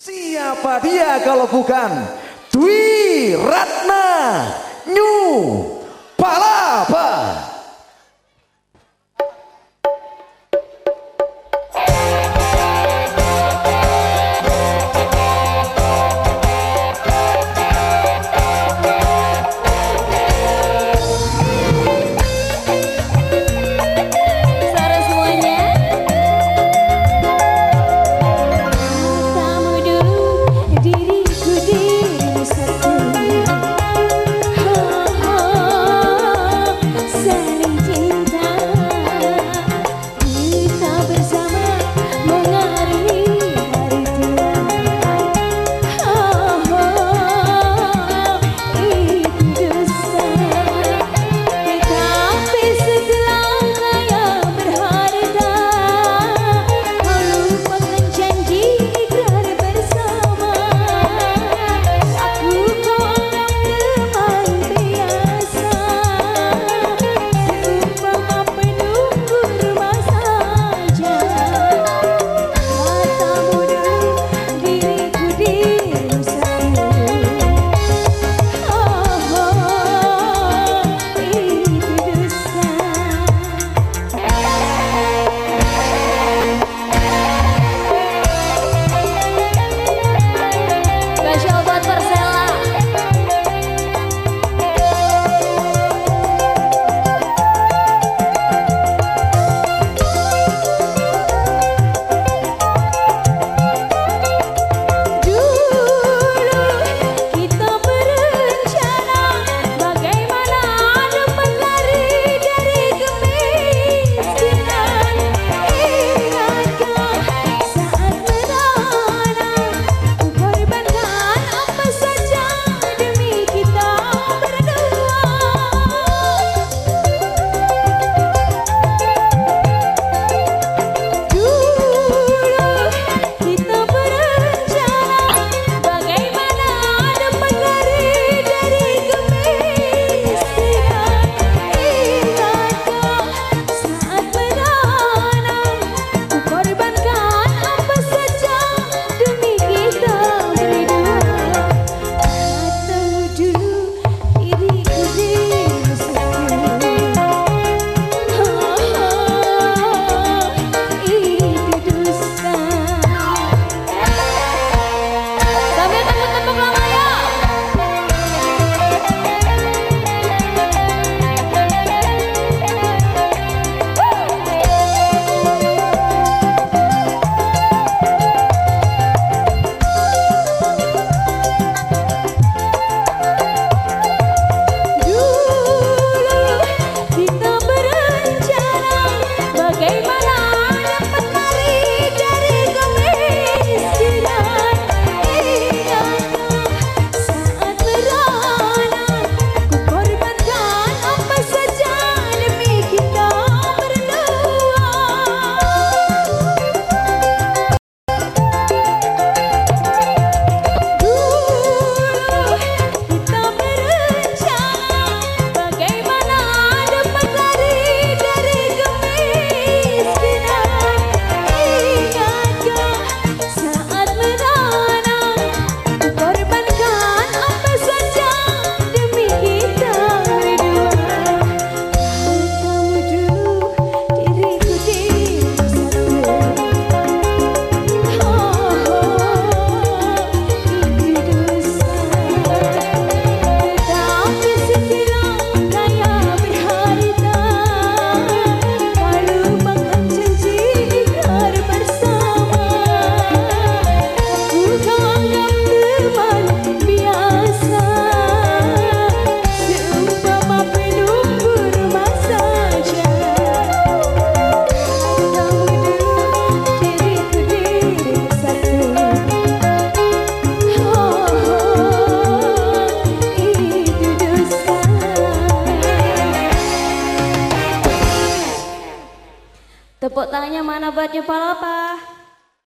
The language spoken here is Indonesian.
Siapa dia kalau bukan Dwi Ratna New Palapa? Tepuk tangannya mana buat Jepang apa?